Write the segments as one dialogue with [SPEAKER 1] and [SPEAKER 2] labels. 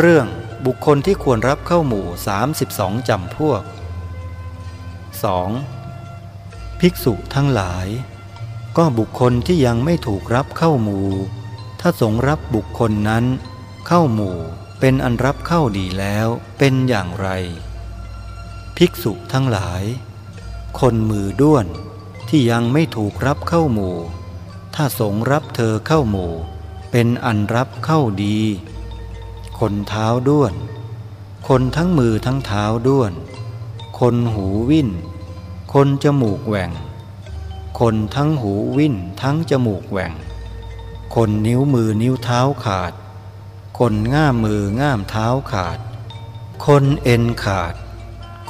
[SPEAKER 1] เรื่องบุคคลที่ควรรับเข้าหมู่ 32จำพวก 2. ภิกษุทั้งหลาย ก็บุคคลที่ยังไม่ถูกรับเข้าหมู่ ถ้าสงรับบุคคลนั้น เข้าหมู่เป็นอันรับเข้าดีแล้วเป็นอย่างไร ภิกษุทั้งหลาย คนมือด้วนที่ยังไม่ถูกรับเข้าหมู่ ถ้าสงรับเธอเข้าหมู่ เป็นอันรับเข้าดี คนเท้าด้วน คนทั้งมือทั้งเท้าด้วน คนหูวิ่น คนจมูกแหว่ง คนทั้งหูวิ่นทั้งจมูกแหว่ง คนนิ้วมือนิ้วเท้าขาด คนง่ามมือง่ามเท้าขาด คนเอ็นขาด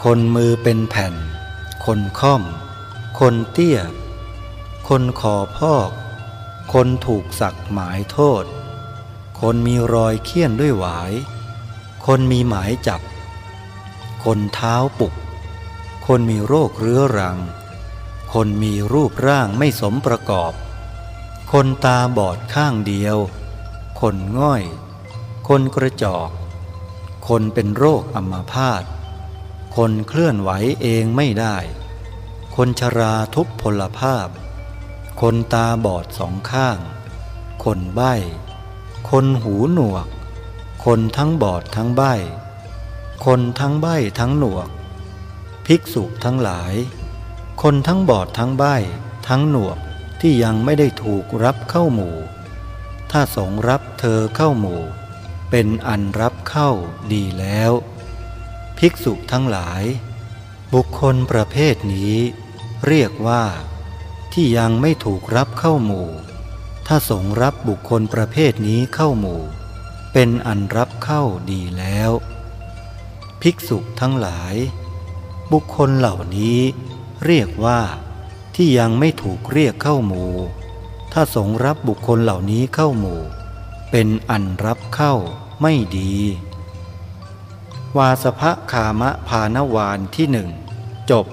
[SPEAKER 1] คนมือเป็นแผ่น คนค่อม คนเตี้ย คนคอพอก คนถูกสักหมายโทษ คนมีรอยเคี่ยนด้วยหวาย คนมีหมายจับ คนเท้าปุก คนมีโรคเรื้อรัง คนมีรูปร่างไม่สมประกอบ คนตาบอดข้างเดียว คนง่อย คนกระจอก คนเป็นโรคอัมพาต คนเคลื่อนไหวเองไม่ได้ คนชราทุพพลภาพ คนตาบอดสองข้าง คนใบ้ คนหูหนวก คนทั้งบอดทั้งใบคนทั้งใบทั้งหนวก ภิกษุทั้งหลาย คนทั้งบอดทั้งใบทั้งหนวกที่ยังไม่ได้ถูกรับเข้าหมู่ ถ้าสงรับเธอเข้าหมู่ เป็นอันรับเข้าดีแล้ว ภิกษุทั้งหลาย บุคคลประเภทนี้ เรียกว่า ที่ยังไม่ถูกรับเข้าหมู่ ถ้าสงรับบุคคลประเภทนี้เข้าหมู่ เป็นอันรับเข้าดีแล้ว ภิกษุทั้งหลาย บุคคลเหล่านี้เรียกว่าที่ยังไม่ถูกเรียกเข้าหมู่ ถ้าสงรับบุคคลเหล่านี้เข้าหมู่ เป็นอันรับเข้าไม่ดี วาสภคามะพานวานที่หนึ่งจบ